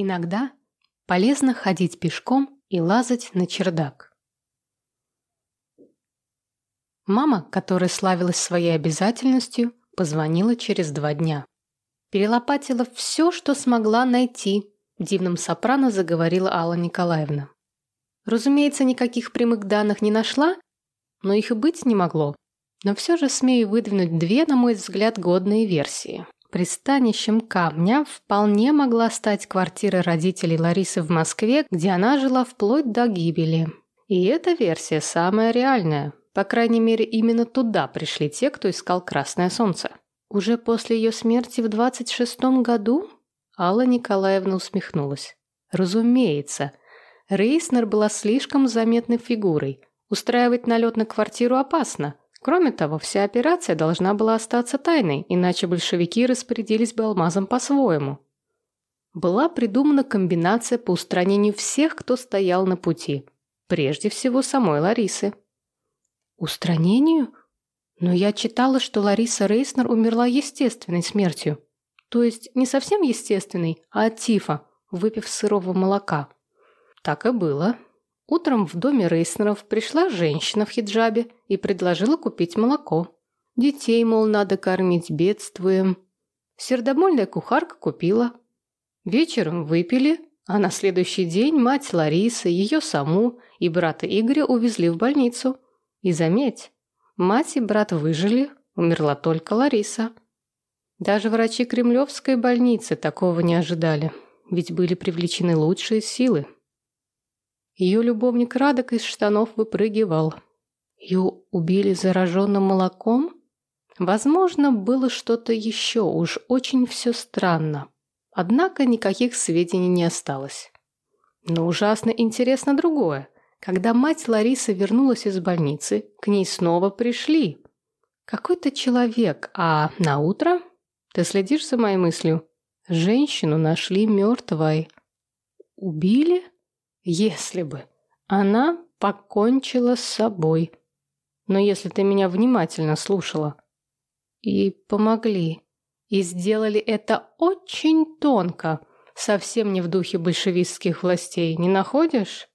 Иногда полезно ходить пешком и лазать на чердак. Мама, которая славилась своей обязательностью, позвонила через два дня. Перелопатила все, что смогла найти, дивным сопрано заговорила Алла Николаевна. Разумеется, никаких прямых данных не нашла, но их и быть не могло. Но все же смею выдвинуть две, на мой взгляд, годные версии. Пристанищем камня вполне могла стать квартира родителей Ларисы в Москве, где она жила вплоть до гибели. И эта версия самая реальная. По крайней мере, именно туда пришли те, кто искал Красное Солнце. Уже после ее смерти в 26-м году Алла Николаевна усмехнулась. Разумеется. Рейснер была слишком заметной фигурой. Устраивать налет на квартиру опасно. Кроме того, вся операция должна была остаться тайной, иначе большевики распорядились бы алмазом по-своему. Была придумана комбинация по устранению всех, кто стоял на пути. Прежде всего, самой Ларисы. Устранению? Но я читала, что Лариса Рейснер умерла естественной смертью. То есть не совсем естественной, а от тифа, выпив сырого молока. Так и было. Утром в доме Рейснеров пришла женщина в хиджабе и предложила купить молоко. Детей, мол, надо кормить, бедствуем. Сердобольная кухарка купила. Вечером выпили, а на следующий день мать Ларисы, ее саму и брата Игоря увезли в больницу. И заметь, мать и брат выжили, умерла только Лариса. Даже врачи Кремлевской больницы такого не ожидали, ведь были привлечены лучшие силы. Ее любовник Радок из штанов выпрыгивал. Ее убили зараженным молоком? Возможно, было что-то еще, уж очень все странно. Однако никаких сведений не осталось. Но ужасно интересно другое. Когда мать Ларисы вернулась из больницы, к ней снова пришли. Какой-то человек, а на утро... Ты следишь за моей мыслью? Женщину нашли мертвой. Убили? Если бы. Она покончила с собой. Но если ты меня внимательно слушала. И помогли. И сделали это очень тонко. Совсем не в духе большевистских властей, не находишь?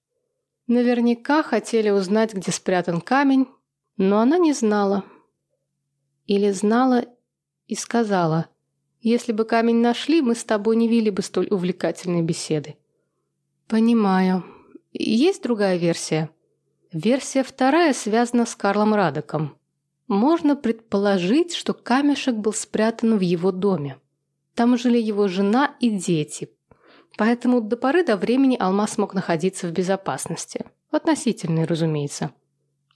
Наверняка хотели узнать, где спрятан камень, но она не знала. Или знала и сказала, «Если бы камень нашли, мы с тобой не вели бы столь увлекательной беседы». «Понимаю. Есть другая версия?» Версия вторая связана с Карлом Радоком. Можно предположить, что камешек был спрятан в его доме. Там жили его жена и дети. Поэтому до поры до времени алмаз мог находиться в безопасности. Относительной, разумеется.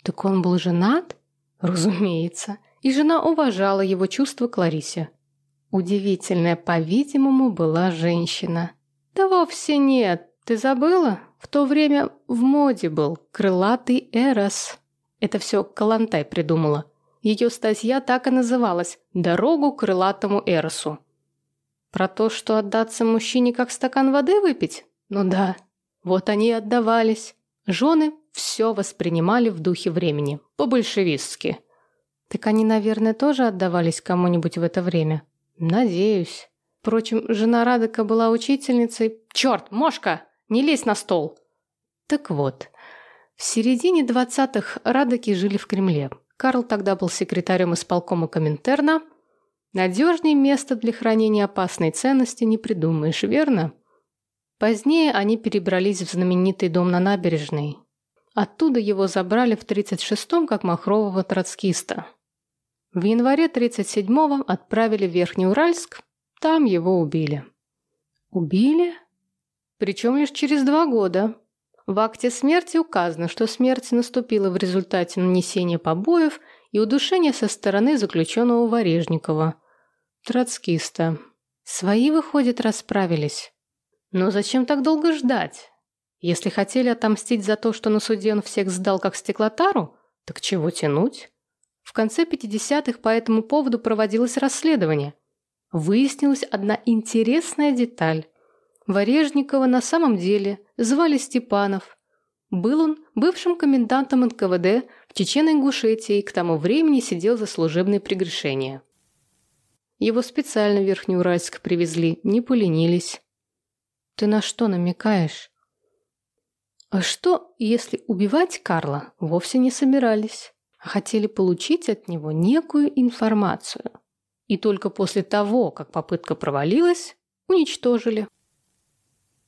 Так он был женат? Разумеется. И жена уважала его чувства к Ларисе. Удивительная, по-видимому, была женщина. Да вовсе нет, «Ты забыла? В то время в моде был крылатый Эрос». Это все Калантай придумала. Ее статья так и называлась «Дорогу к крылатому Эросу». Про то, что отдаться мужчине как стакан воды выпить? Ну да, вот они и отдавались. Жены все воспринимали в духе времени, по-большевистски. Так они, наверное, тоже отдавались кому-нибудь в это время? Надеюсь. Впрочем, жена Радока была учительницей. Черт, Мошка! Не лезь на стол!» Так вот, в середине двадцатых Радоки жили в Кремле. Карл тогда был секретарем исполкома Коминтерна. Надежнее место для хранения опасной ценности не придумаешь, верно? Позднее они перебрались в знаменитый дом на набережной. Оттуда его забрали в 36-м как махрового троцкиста. В январе 37-го отправили в Верхнеуральск, там его убили. Убили? Причем лишь через два года. В акте смерти указано, что смерть наступила в результате нанесения побоев и удушения со стороны заключенного Варежникова. Троцкиста. Свои, выходит, расправились. Но зачем так долго ждать? Если хотели отомстить за то, что на суде он всех сдал как стеклотару, так чего тянуть? В конце 50-х по этому поводу проводилось расследование. Выяснилась одна интересная деталь. Варежникова на самом деле звали Степанов. Был он бывшим комендантом НКВД в Чечено-Ингушетии и к тому времени сидел за служебные прегрешения. Его специально в Верхнеуральск привезли, не поленились. Ты на что намекаешь? А что, если убивать Карла вовсе не собирались, а хотели получить от него некую информацию? И только после того, как попытка провалилась, уничтожили.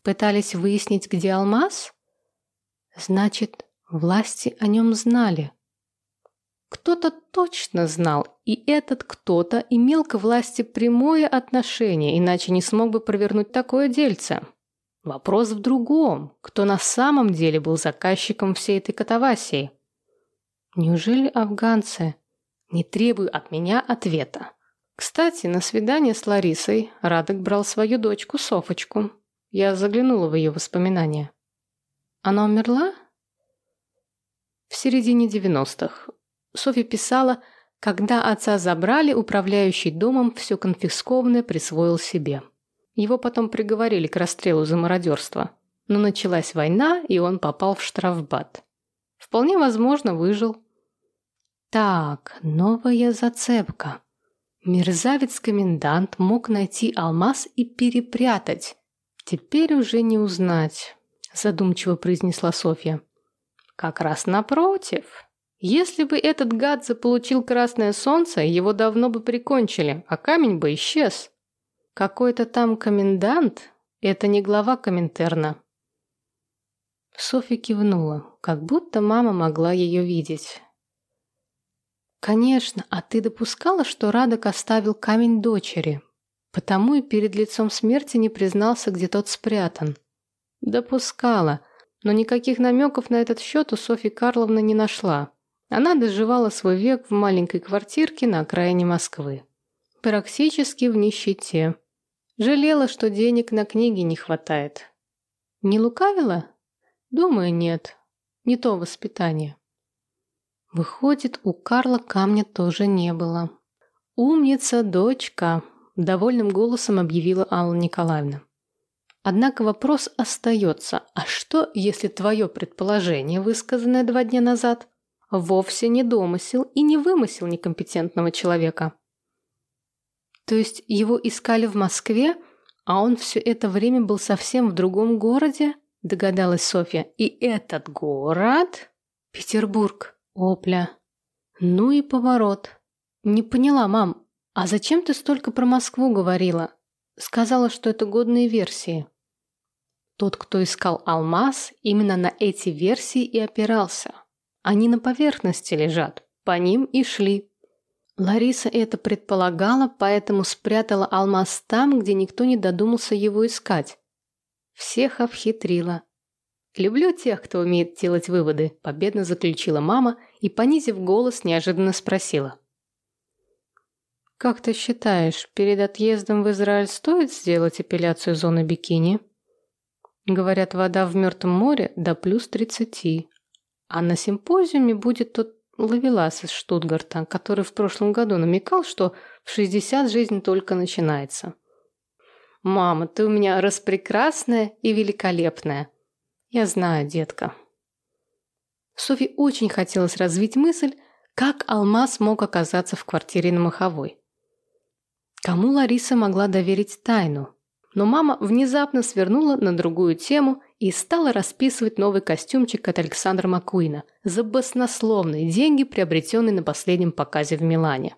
Пытались выяснить, где алмаз? Значит, власти о нем знали. Кто-то точно знал, и этот кто-то имел к власти прямое отношение, иначе не смог бы провернуть такое дельце. Вопрос в другом. Кто на самом деле был заказчиком всей этой катавасии? Неужели афганцы? Не требую от меня ответа. Кстати, на свидание с Ларисой Радок брал свою дочку Софочку. Я заглянула в ее воспоминания. Она умерла? В середине девяностых. Софья писала, когда отца забрали, управляющий домом все конфискованное присвоил себе. Его потом приговорили к расстрелу за мародерство. Но началась война, и он попал в штрафбат. Вполне возможно, выжил. Так, новая зацепка. Мерзавец-комендант мог найти алмаз и перепрятать. Теперь уже не узнать, задумчиво произнесла Софья. Как раз напротив. Если бы этот гад заполучил красное солнце, его давно бы прикончили, а камень бы исчез. Какой-то там комендант – это не глава Коминтерна. Софья кивнула, как будто мама могла ее видеть. «Конечно, а ты допускала, что Радок оставил камень дочери, потому и перед лицом смерти не признался, где тот спрятан?» «Допускала, но никаких намеков на этот счет у Софьи Карловны не нашла. Она доживала свой век в маленькой квартирке на окраине Москвы. Практически в нищете. Жалела, что денег на книги не хватает. Не лукавила? Думаю, нет. Не то воспитание. Выходит, у Карла камня тоже не было. «Умница, дочка!» – довольным голосом объявила Алла Николаевна. Однако вопрос остается, а что, если твое предположение, высказанное два дня назад, вовсе не домысел и не вымысел некомпетентного человека. То есть его искали в Москве, а он все это время был совсем в другом городе, догадалась Софья. И этот город... Петербург. Опля. Ну и поворот. Не поняла, мам, а зачем ты столько про Москву говорила? Сказала, что это годные версии. Тот, кто искал алмаз, именно на эти версии и опирался. Они на поверхности лежат, по ним и шли. Лариса это предполагала, поэтому спрятала алмаз там, где никто не додумался его искать. Всех обхитрила. «Люблю тех, кто умеет делать выводы», – победно заключила мама и, понизив голос, неожиданно спросила. «Как ты считаешь, перед отъездом в Израиль стоит сделать эпиляцию зоны бикини?» Говорят, вода в Мертвом море до плюс тридцати, а на симпозиуме будет тот Лавелас из Штутгарта, который в прошлом году намекал, что в 60 жизнь только начинается. «Мама, ты у меня распрекрасная и великолепная». «Я знаю, детка». Софье очень хотелось развить мысль, как алмаз мог оказаться в квартире на Маховой. Кому Лариса могла доверить тайну? Но мама внезапно свернула на другую тему и стала расписывать новый костюмчик от Александра Маккуина за баснословные деньги, приобретенные на последнем показе в Милане.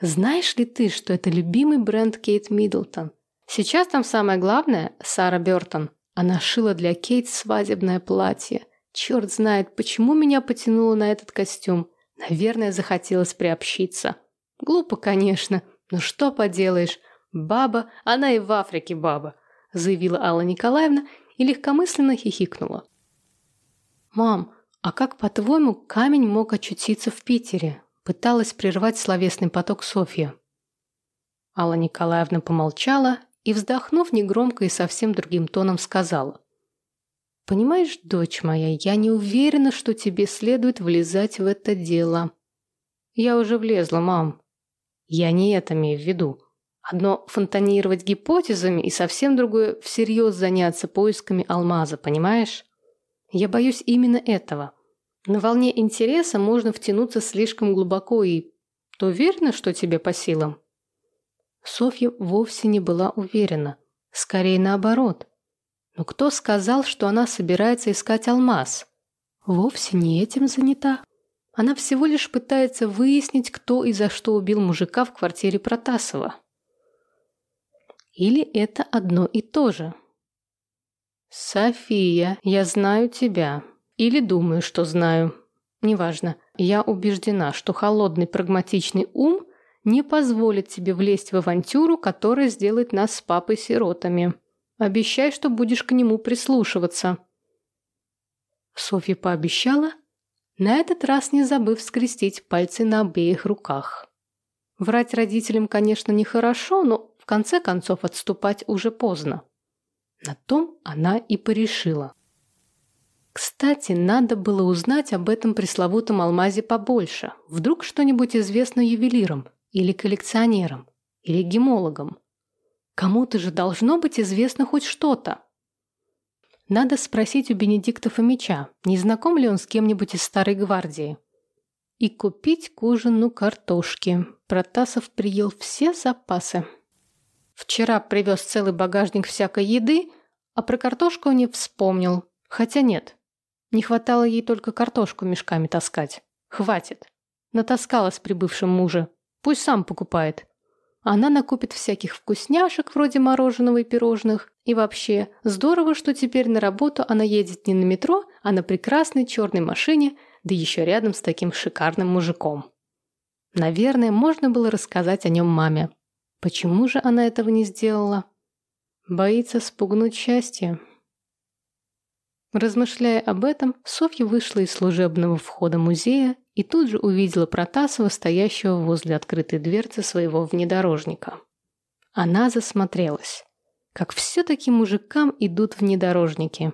Знаешь ли ты, что это любимый бренд Кейт Миддлтон? Сейчас там самое главное – Сара Бёртон. Она шила для Кейт свадебное платье. Черт знает, почему меня потянуло на этот костюм. Наверное, захотелось приобщиться. Глупо, конечно, но что поделаешь. Баба, она и в Африке баба, заявила Алла Николаевна и легкомысленно хихикнула. «Мам, а как, по-твоему, камень мог очутиться в Питере?» Пыталась прервать словесный поток Софья. Алла Николаевна помолчала и, вздохнув негромко и совсем другим тоном, сказала. «Понимаешь, дочь моя, я не уверена, что тебе следует влезать в это дело». «Я уже влезла, мам». «Я не это имею в виду. Одно фонтанировать гипотезами и совсем другое всерьез заняться поисками алмаза, понимаешь? Я боюсь именно этого. На волне интереса можно втянуться слишком глубоко и... Ты уверена, что тебе по силам? Софья вовсе не была уверена. Скорее наоборот. Но кто сказал, что она собирается искать алмаз? Вовсе не этим занята. Она всего лишь пытается выяснить, кто и за что убил мужика в квартире Протасова. Или это одно и то же? «София, я знаю тебя. Или думаю, что знаю. Неважно. Я убеждена, что холодный прагматичный ум не позволит тебе влезть в авантюру, которая сделает нас с папой сиротами. Обещай, что будешь к нему прислушиваться». Софья пообещала, на этот раз не забыв скрестить пальцы на обеих руках. Врать родителям, конечно, нехорошо, но в конце концов отступать уже поздно. На том она и порешила. Кстати, надо было узнать об этом пресловутом алмазе побольше. Вдруг что-нибудь известно ювелирам, или коллекционерам, или гемологам. Кому-то же должно быть известно хоть что-то. Надо спросить у Бенедикта Фомича, не знаком ли он с кем-нибудь из старой гвардии. И купить к ужину картошки. Протасов приел все запасы. Вчера привез целый багажник всякой еды, а про картошку не вспомнил. Хотя нет, не хватало ей только картошку мешками таскать. Хватит. Натаскала с прибывшим мужа. Пусть сам покупает. Она накупит всяких вкусняшек вроде мороженого и пирожных. И вообще, здорово, что теперь на работу она едет не на метро, а на прекрасной черной машине, да еще рядом с таким шикарным мужиком. Наверное, можно было рассказать о нем маме. Почему же она этого не сделала? Боится спугнуть счастье. Размышляя об этом, Софья вышла из служебного входа музея и тут же увидела Протасова, стоящего возле открытой дверцы своего внедорожника. Она засмотрелась. Как все-таки мужикам идут внедорожники.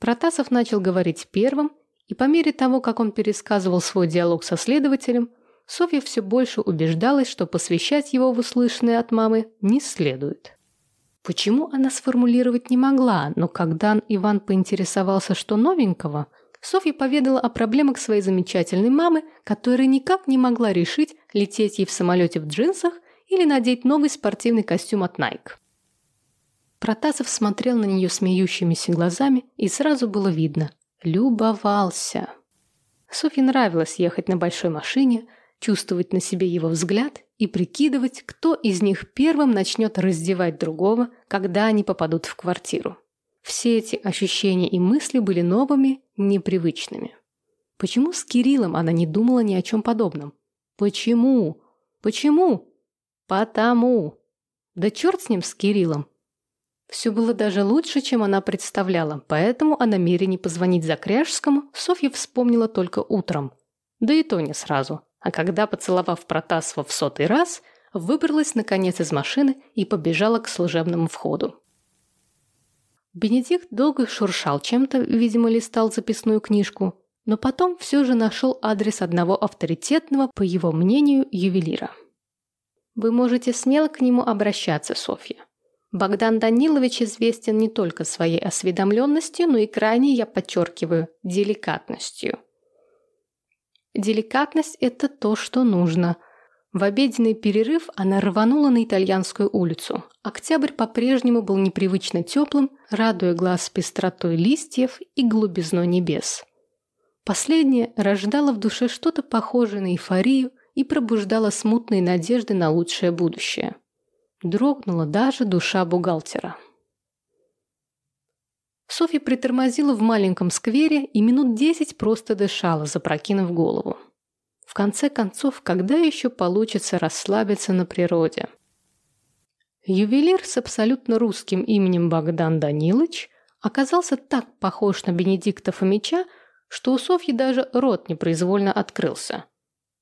Протасов начал говорить первым, и по мере того, как он пересказывал свой диалог со следователем, Софья все больше убеждалась, что посвящать его в услышанное от мамы не следует. Почему она сформулировать не могла, но когда Иван поинтересовался, что новенького – Софья поведала о проблемах своей замечательной мамы, которая никак не могла решить, лететь ей в самолете в джинсах или надеть новый спортивный костюм от Nike. Протасов смотрел на нее смеющимися глазами, и сразу было видно – любовался. Софье нравилось ехать на большой машине, чувствовать на себе его взгляд и прикидывать, кто из них первым начнет раздевать другого, когда они попадут в квартиру. Все эти ощущения и мысли были новыми, непривычными. Почему с Кириллом она не думала ни о чем подобном? Почему? Почему? Потому. Да черт с ним, с Кириллом. Все было даже лучше, чем она представляла, поэтому о намерении позвонить Закряжскому Софья вспомнила только утром. Да и то не сразу. А когда, поцеловав Протасова в сотый раз, выбралась наконец из машины и побежала к служебному входу. Бенедикт долго шуршал чем-то, видимо, листал записную книжку, но потом все же нашел адрес одного авторитетного, по его мнению, ювелира. Вы можете смело к нему обращаться, Софья. Богдан Данилович известен не только своей осведомленностью, но и крайне, я подчеркиваю, деликатностью. Деликатность – это то, что нужно – в обеденный перерыв она рванула на итальянскую улицу. Октябрь по-прежнему был непривычно теплым, радуя глаз пестротой листьев и глубизной небес. Последнее рождало в душе что-то похожее на эйфорию и пробуждало смутные надежды на лучшее будущее. Дрогнула даже душа бухгалтера. Софья притормозила в маленьком сквере и минут десять просто дышала, запрокинув голову. В конце концов, когда еще получится расслабиться на природе? Ювелир с абсолютно русским именем Богдан Данилович оказался так похож на Бенедикта Фомича, что у Софьи даже рот непроизвольно открылся.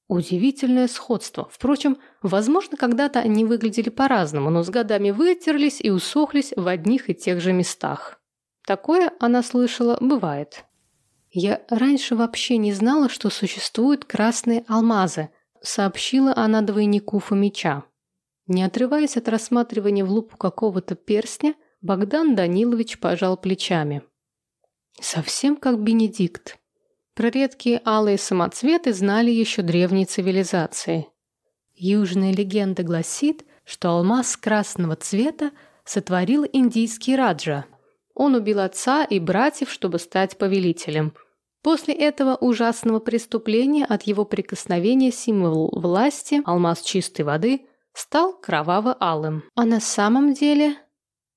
Удивительное сходство. Впрочем, возможно, когда-то они выглядели по-разному, но с годами вытерлись и усохлись в одних и тех же местах. Такое, она слышала, бывает. «Я раньше вообще не знала, что существуют красные алмазы», сообщила она двойнику Фомича. Не отрываясь от рассматривания в лупу какого-то перстня, Богдан Данилович пожал плечами. Совсем как Бенедикт. Про редкие алые самоцветы знали еще древние цивилизации. Южная легенда гласит, что алмаз красного цвета сотворил индийский раджа. Он убил отца и братьев, чтобы стать повелителем. После этого ужасного преступления от его прикосновения символ власти, алмаз чистой воды, стал кроваво-алым. А на самом деле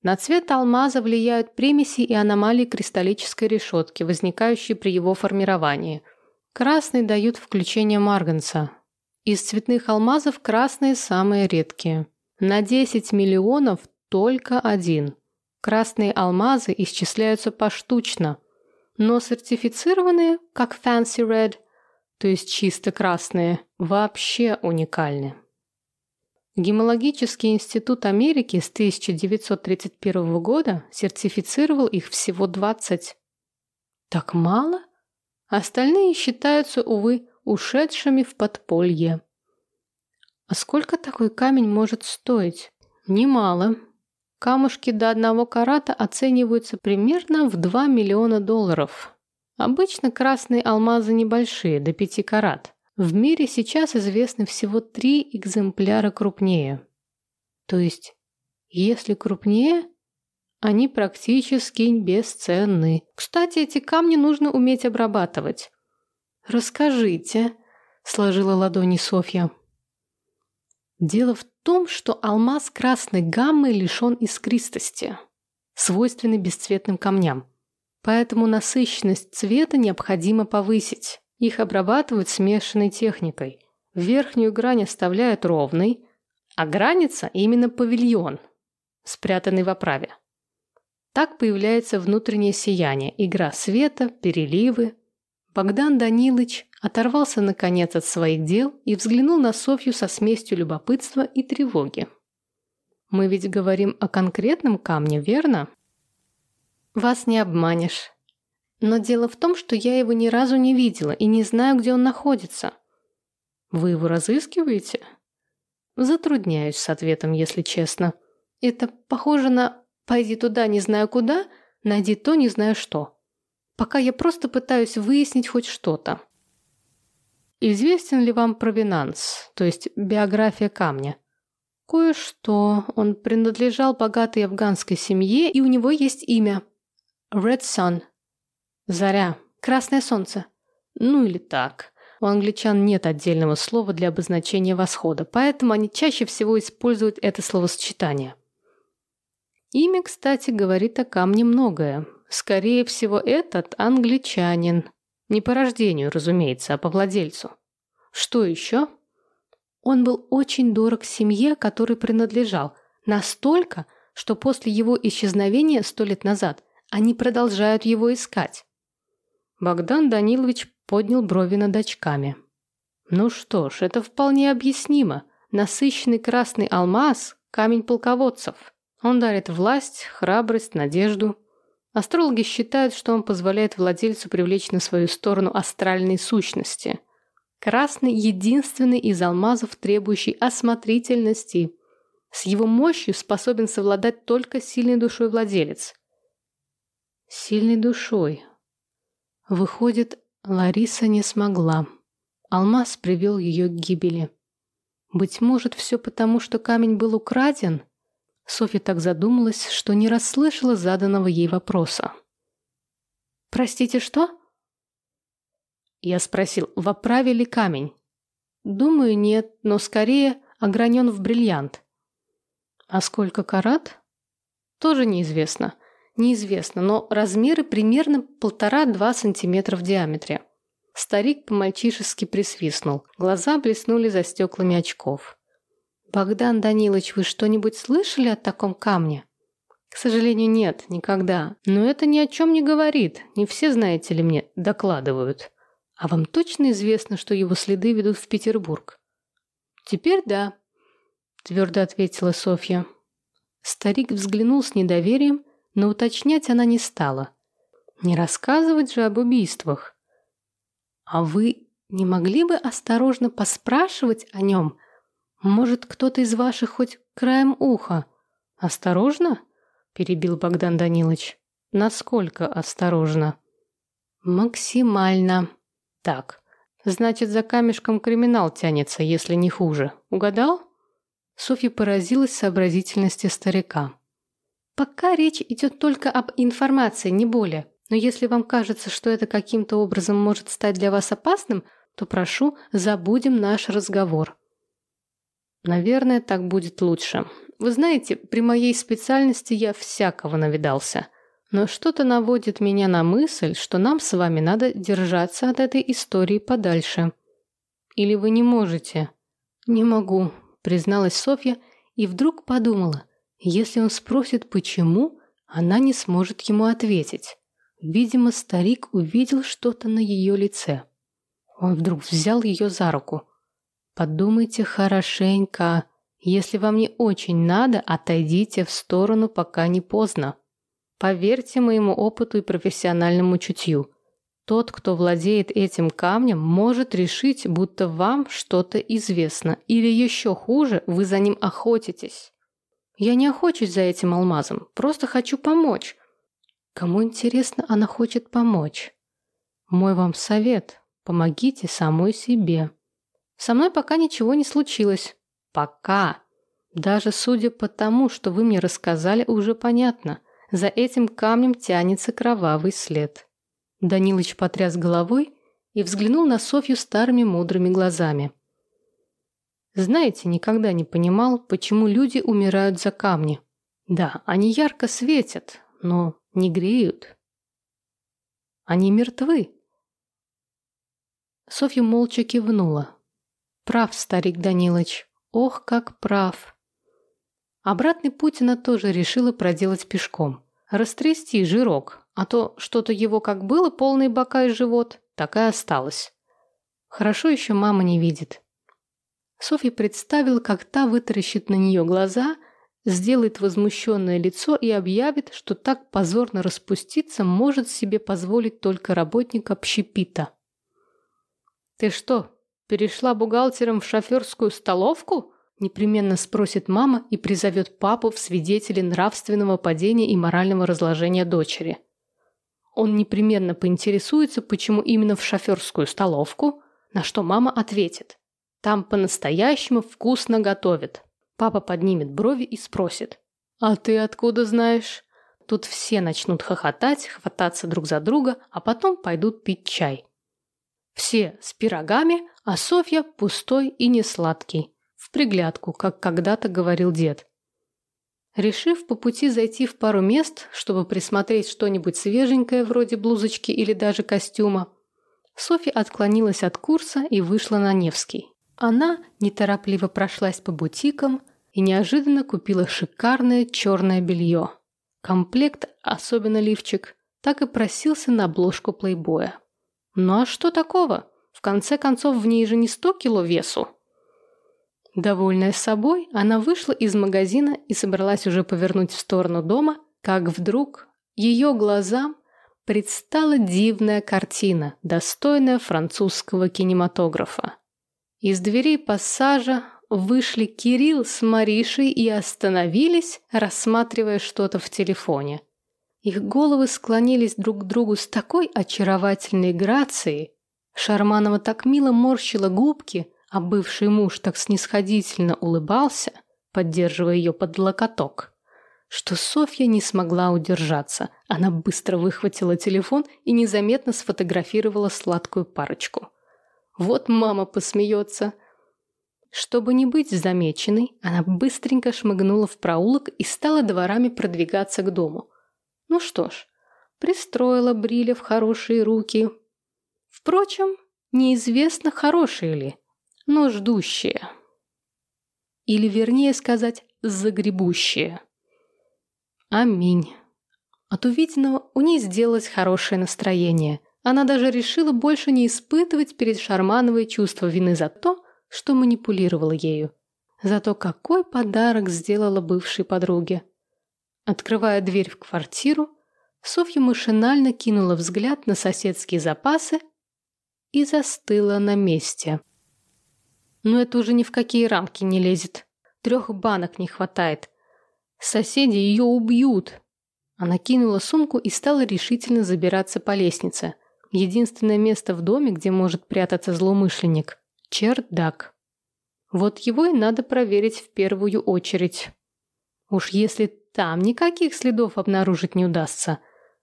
на цвет алмаза влияют примеси и аномалии кристаллической решетки, возникающие при его формировании. Красный дают включение марганца. Из цветных алмазов красные самые редкие. На 10 миллионов только один. Красные алмазы исчисляются поштучно – но сертифицированные, как Fancy Red, то есть чисто красные, вообще уникальны. Гемологический институт Америки с 1931 года сертифицировал их всего 20. Так мало? Остальные считаются, увы, ушедшими в подполье. А сколько такой камень может стоить? Немало. Камушки до одного карата оцениваются примерно в 2 миллиона долларов. Обычно красные алмазы небольшие, до 5 карат. В мире сейчас известны всего три экземпляра крупнее. То есть, если крупнее, они практически бесценны. Кстати, эти камни нужно уметь обрабатывать. «Расскажите», — сложила ладони Софья. Дело в том, что алмаз красной гаммы лишен искристости, свойственной бесцветным камням. Поэтому насыщенность цвета необходимо повысить. Их обрабатывают смешанной техникой. Верхнюю грань оставляют ровной, а граница именно павильон, спрятанный в оправе. Так появляется внутреннее сияние, игра света, переливы. Богдан Данилович оторвался наконец от своих дел и взглянул на Софью со смесью любопытства и тревоги. «Мы ведь говорим о конкретном камне, верно?» «Вас не обманешь. Но дело в том, что я его ни разу не видела и не знаю, где он находится». «Вы его разыскиваете?» Затрудняюсь с ответом, если честно. Это похоже на «пойди туда, не знаю куда, найди то, не знаю что». Пока я просто пытаюсь выяснить хоть что-то. Известен ли вам провинанс, то есть биография камня? Кое-что. Он принадлежал богатой афганской семье, и у него есть имя. Red Sun. Заря. Красное солнце. Ну или так. У англичан нет отдельного слова для обозначения восхода, поэтому они чаще всего используют это словосочетание. Имя, кстати, говорит о камне многое. Скорее всего, этот англичанин. Не по рождению, разумеется, а по владельцу. Что еще? Он был очень дорог семье, которой принадлежал. Настолько, что после его исчезновения сто лет назад они продолжают его искать. Богдан Данилович поднял брови над очками. Ну что ж, это вполне объяснимо. Насыщенный красный алмаз – камень полководцев. Он дарит власть, храбрость, надежду. Астрологи считают, что он позволяет владельцу привлечь на свою сторону астральные сущности. Красный – единственный из алмазов, требующий осмотрительности. С его мощью способен совладать только сильной душой владелец. Сильной душой. Выходит, Лариса не смогла. Алмаз привел ее к гибели. Быть может, все потому, что камень был украден – Софья так задумалась, что не расслышала заданного ей вопроса. «Простите, что?» Я спросил, в оправе ли камень? «Думаю, нет, но скорее огранен в бриллиант». «А сколько карат?» «Тоже неизвестно. Неизвестно, но размеры примерно полтора-два сантиметра в диаметре». Старик по-мальчишески присвистнул. Глаза блеснули за стеклами очков. «Богдан Данилович, вы что-нибудь слышали о таком камне?» «К сожалению, нет, никогда. Но это ни о чем не говорит. Не все, знаете ли мне, докладывают. А вам точно известно, что его следы ведут в Петербург?» «Теперь да», — твердо ответила Софья. Старик взглянул с недоверием, но уточнять она не стала. «Не рассказывать же об убийствах». «А вы не могли бы осторожно поспрашивать о нем?» Может, кто-то из ваших хоть краем уха? Осторожно? Перебил Богдан Данилович. Насколько осторожно? Максимально. Так, значит, за камешком криминал тянется, если не хуже. Угадал? Софья поразилась сообразительности старика. Пока речь идет только об информации, не более. Но если вам кажется, что это каким-то образом может стать для вас опасным, то прошу, забудем наш разговор. Наверное, так будет лучше. Вы знаете, при моей специальности я всякого навидался. Но что-то наводит меня на мысль, что нам с вами надо держаться от этой истории подальше. Или вы не можете? Не могу, призналась Софья и вдруг подумала, если он спросит почему, она не сможет ему ответить. Видимо, старик увидел что-то на ее лице. Он вдруг взял ее за руку. «Подумайте хорошенько. Если вам не очень надо, отойдите в сторону, пока не поздно. Поверьте моему опыту и профессиональному чутью. Тот, кто владеет этим камнем, может решить, будто вам что-то известно, или еще хуже, вы за ним охотитесь. Я не охочусь за этим алмазом, просто хочу помочь. Кому интересно, она хочет помочь. Мой вам совет – помогите самой себе. Со мной пока ничего не случилось. Пока. Даже судя по тому, что вы мне рассказали, уже понятно. За этим камнем тянется кровавый след. Данилыч потряс головой и взглянул на Софью старыми мудрыми глазами. Знаете, никогда не понимал, почему люди умирают за камни. Да, они ярко светят, но не греют. Они мертвы. Софья молча кивнула. Прав, старик Данилыч. Ох, как прав. Обратный путь она тоже решила проделать пешком. Растрясти жирок, а то что-то его как было полный бока и живот, так и осталось. Хорошо еще мама не видит. Софья представила, как та вытаращит на нее глаза сделает возмущенное лицо и объявит, что так позорно распуститься может себе позволить только работник общепита. «Ты что, перешла бухгалтером в шоферскую столовку?» непременно спросит мама и призовет папу в свидетели нравственного падения и морального разложения дочери. Он непременно поинтересуется, почему именно в шоферскую столовку, на что мама ответит. Там по-настоящему вкусно готовят. Папа поднимет брови и спросит. «А ты откуда знаешь?» Тут все начнут хохотать, хвататься друг за друга, а потом пойдут пить чай. Все с пирогами, а Софья пустой и несладкий. В приглядку, как когда-то говорил дед. Решив по пути зайти в пару мест, чтобы присмотреть что-нибудь свеженькое вроде блузочки или даже костюма, Софья отклонилась от курса и вышла на Невский. Она неторопливо прошлась по бутикам и неожиданно купила шикарное черное белье. Комплект, особенно лифчик, так и просился на обложку плейбоя. Ну а что такого? В конце концов, в ней же не сто кило весу. Довольная собой, она вышла из магазина и собралась уже повернуть в сторону дома, как вдруг ее глазам предстала дивная картина, достойная французского кинематографа. Из дверей пассажа вышли Кирилл с Маришей и остановились, рассматривая что-то в телефоне. Их головы склонились друг к другу с такой очаровательной грацией. Шарманова так мило морщила губки, а бывший муж так снисходительно улыбался, поддерживая ее под локоток, что Софья не смогла удержаться. Она быстро выхватила телефон и незаметно сфотографировала сладкую парочку. Вот мама посмеется. Чтобы не быть замеченной, она быстренько шмыгнула в проулок и стала дворами продвигаться к дому. Ну что ж, пристроила Бриля в хорошие руки. Впрочем, неизвестно, хорошие ли, но ждущие. Или, вернее сказать, загребущие. Аминь. От увиденного у ней сделалось хорошее настроение. Она даже решила больше не испытывать перед Шармановой чувство вины за то, что манипулировала ею. Зато какой подарок сделала бывшей подруге. Открывая дверь в квартиру, Софья машинально кинула взгляд на соседские запасы и застыла на месте. Но это уже ни в какие рамки не лезет. Трех банок не хватает. Соседи ее убьют. Она кинула сумку и стала решительно забираться по лестнице – Единственное место в доме, где может прятаться злоумышленник – чердак. Вот его и надо проверить в первую очередь. Уж если Там никаких следов обнаружить не удастся.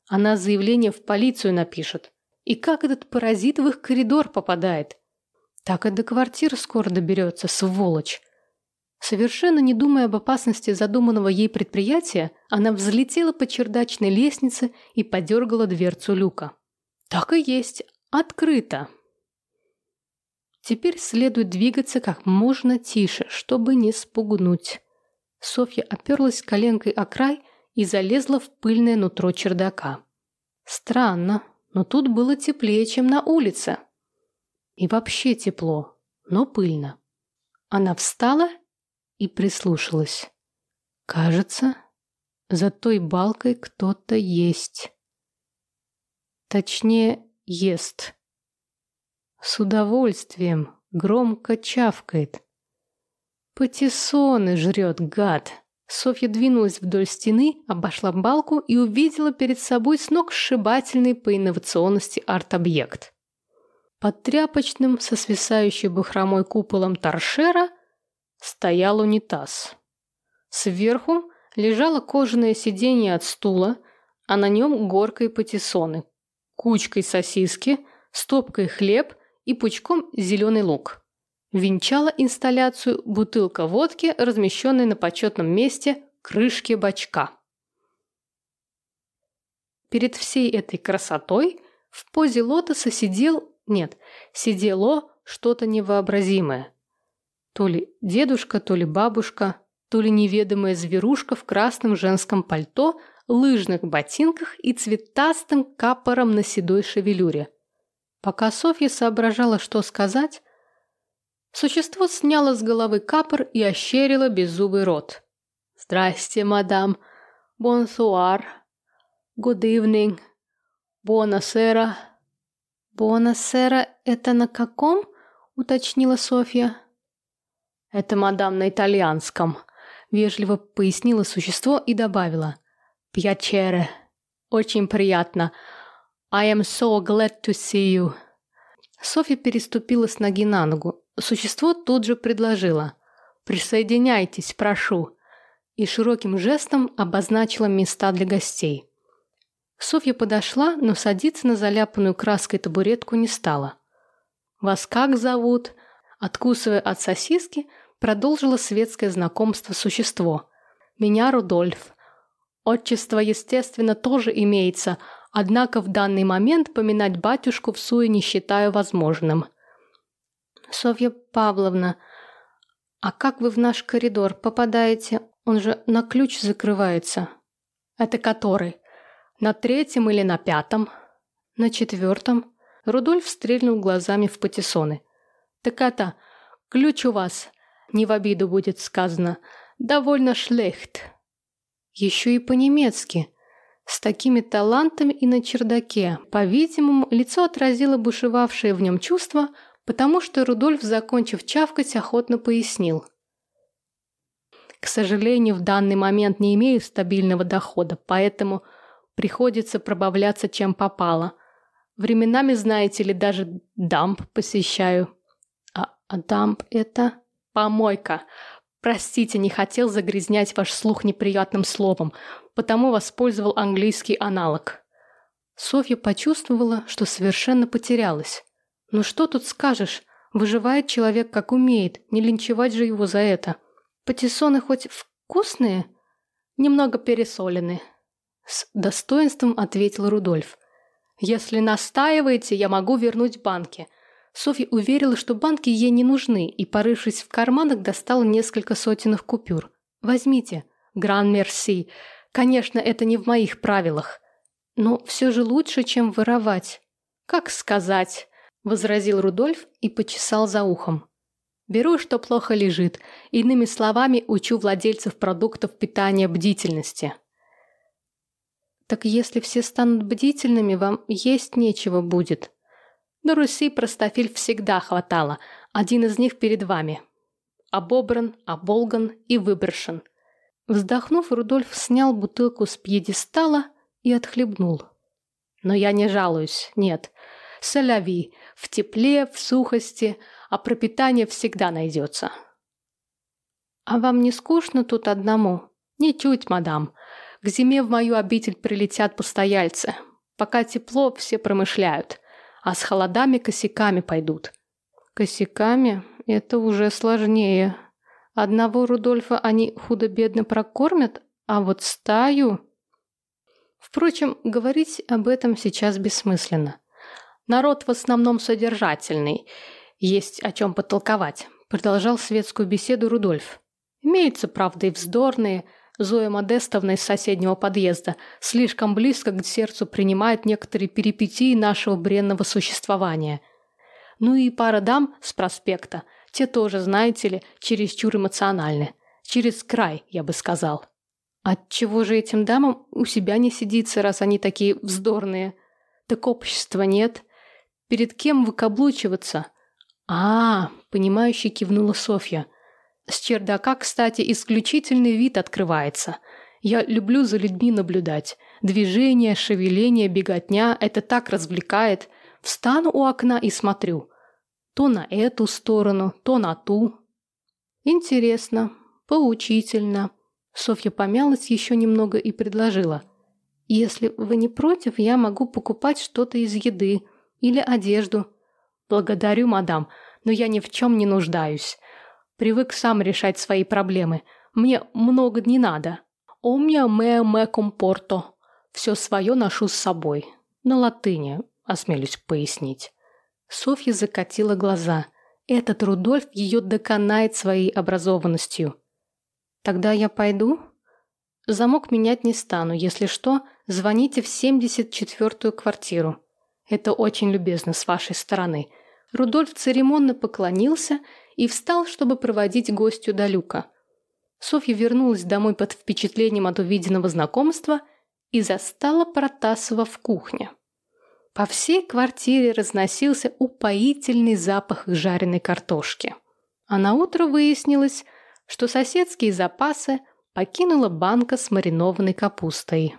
Она заявление в полицию напишет. И как этот паразит в их коридор попадает? Так и до квартиры скоро доберется, сволочь. Совершенно не думая об опасности задуманного ей предприятия, она взлетела по чердачной лестнице и подергала дверцу люка. Так и есть, открыто. Теперь следует двигаться как можно тише, чтобы не спугнуть. Софья оперлась коленкой о край и залезла в пыльное нутро чердака. Странно, но тут было теплее, чем на улице. И вообще тепло, но пыльно. Она встала и прислушалась. Кажется, за той балкой кто-то есть. Точнее, ест. С удовольствием, громко чавкает. Патиссоны жрет, гад. Софья двинулась вдоль стены, обошла балку и увидела перед собой с ног сшибательный по инновационности арт-объект. Под тряпочным, со свисающей бахромой куполом торшера – стоял унитаз. Сверху лежало кожаное сиденье от стула, а на нем горкой патиссоны, кучкой сосиски, стопкой хлеб и пучком зеленый лук. Венчала инсталляцию бутылка водки, размещенная на почетном месте крышки бачка. Перед всей этой красотой в позе лотоса сидел, нет, сидело что-то невообразимое. То ли дедушка, то ли бабушка, то ли неведомая зверушка в красном женском пальто, лыжных ботинках и цветастым капором на седой шевелюре. Пока Софья соображала, что сказать, существо сняло с головы капор и ощерило беззубый рот. «Здрасте, мадам. Бонсуар. Good evening. Бонасера». «Бонасера — это на каком?» — уточнила Софья. «Это мадам на итальянском», — вежливо пояснило существо и добавила. «Пьячере. Очень приятно. I am so glad to see you». Софья переступила с ноги на ногу. Существо тут же предложило. «Присоединяйтесь, прошу», и широким жестом обозначила места для гостей. Софья подошла, но садиться на заляпанную краской табуретку не стала. «Вас как зовут?» Откусывая от сосиски, Продолжило светское знакомство существо. «Меня Рудольф. Отчество, естественно, тоже имеется, однако в данный момент поминать батюшку в суе не считаю возможным». «Софья Павловна, а как вы в наш коридор попадаете? Он же на ключ закрывается». «Это который? На третьем или на пятом?» «На четвертом». Рудольф стрельнул глазами в патиссоны. «Так это, ключ у вас не в обиду будет сказано, довольно шлехт. Еще и по-немецки. С такими талантами и на чердаке. По-видимому, лицо отразило бушевавшее в нем чувство, потому что Рудольф, закончив чавкать, охотно пояснил. К сожалению, в данный момент не имею стабильного дохода, поэтому приходится пробавляться чем попало. Временами, знаете ли, даже дамп посещаю. А, а дамп это... Помойка. Простите, не хотел загрязнять ваш слух неприятным словом, потому воспользовал английский аналог. Софья почувствовала, что совершенно потерялась. Ну что тут скажешь? Выживает человек как умеет, не линчевать же его за это. Патиссоны хоть вкусные? Немного пересолены. С достоинством ответил Рудольф. Если настаиваете, я могу вернуть банки. Софья уверила, что банки ей не нужны, и, порывшись в карманах, достала несколько сотенных купюр. «Возьмите. Гран мерси. Конечно, это не в моих правилах. Но все же лучше, чем воровать». «Как сказать?» – возразил Рудольф и почесал за ухом. «Беру, что плохо лежит. Иными словами, учу владельцев продуктов питания бдительности». «Так если все станут бдительными, вам есть нечего будет», на Руси простофиль всегда хватало. Один из них перед вами. Обобран, оболган и выброшен. Вздохнув, Рудольф снял бутылку с пьедестала и отхлебнул. Но я не жалуюсь, нет. Соляви, в тепле, в сухости, а пропитание всегда найдется. А вам не скучно тут одному? Ничуть, мадам. К зиме в мою обитель прилетят постояльцы. Пока тепло, все промышляют. А с холодами косяками пойдут. Косяками? Это уже сложнее. Одного Рудольфа они худо-бедно прокормят, а вот стаю... Впрочем, говорить об этом сейчас бессмысленно. Народ в основном содержательный. Есть о чем потолковать. Продолжал светскую беседу Рудольф. Имеются, правда, и вздорные. Зоя Модестовна из соседнего подъезда слишком близко к сердцу принимает некоторые перипетии нашего бренного существования. Ну и пара дам с проспекта. Те тоже, знаете ли, чересчур эмоциональны. Через край, я бы сказал. Отчего же этим дамам у себя не сидится, раз они такие вздорные? Так общества нет. Перед кем выкаблучиваться? А, понимающе кивнула Софья. С чердака, кстати, исключительный вид открывается. Я люблю за людьми наблюдать. Движение, шевеление, беготня – это так развлекает. Встану у окна и смотрю. То на эту сторону, то на ту. Интересно, поучительно. Софья помялась еще немного и предложила. «Если вы не против, я могу покупать что-то из еды или одежду». «Благодарю, мадам, но я ни в чем не нуждаюсь. Привык сам решать свои проблемы. Мне много не надо. Омня ме ме компорто. Все свое ношу с собой. На латыни, осмелюсь пояснить». Софья закатила глаза. Этот Рудольф ее доконает своей образованностью. «Тогда я пойду?» «Замок менять не стану. Если что, звоните в 74-ю квартиру. Это очень любезно с вашей стороны». Рудольф церемонно поклонился и встал, чтобы проводить гостю до люка. Софья вернулась домой под впечатлением от увиденного знакомства и застала Протасова в кухне. По всей квартире разносился упоительный запах жареной картошки. А на утро выяснилось, что соседские запасы покинула банка с маринованной капустой.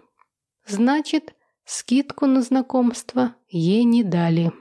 Значит, скидку на знакомство ей не дали.